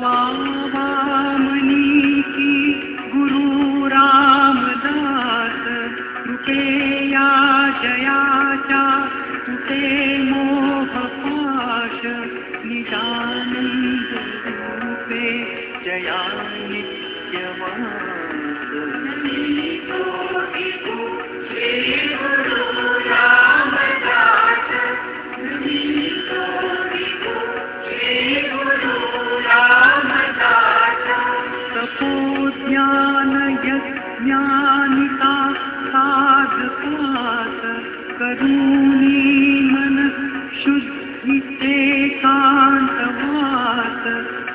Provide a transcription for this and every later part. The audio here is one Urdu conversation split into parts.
Mama.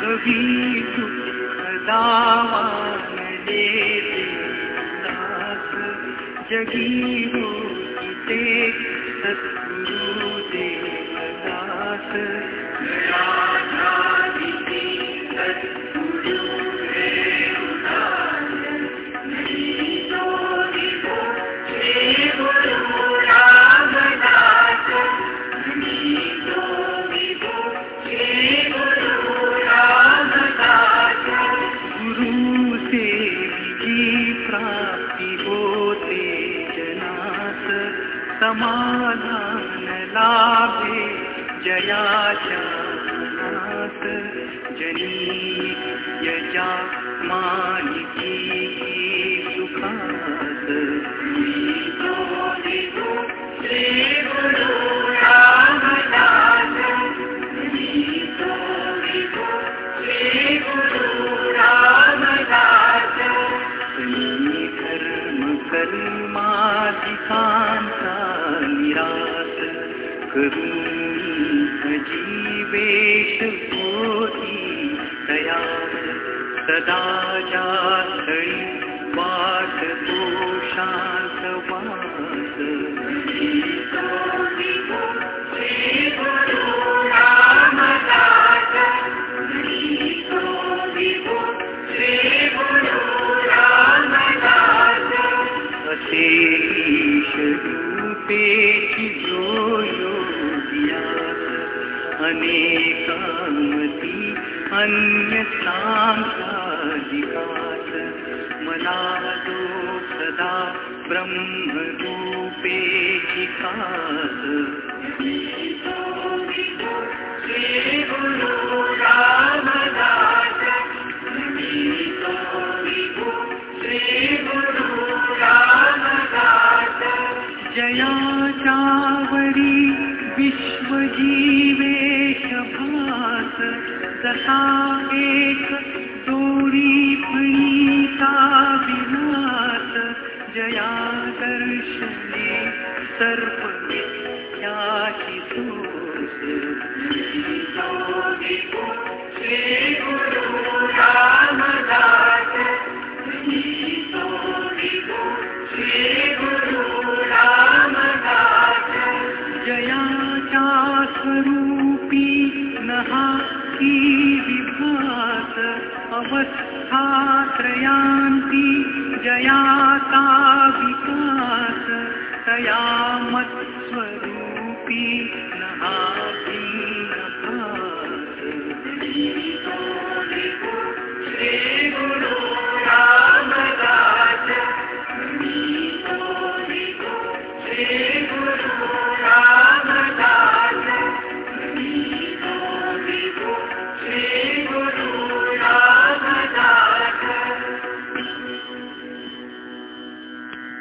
کبھی دکھ داوا دے جگی ہو دیکھ سکتا لا لابھی جیا جانات جنی یجا مانکی سکھان۔ ناس کرم جی ویش ہوتی سدا جا ل جویات انیکارت منا دوا برم روپے کا ہری وشوجیوے شفاس ستا می جا بھی تیا مت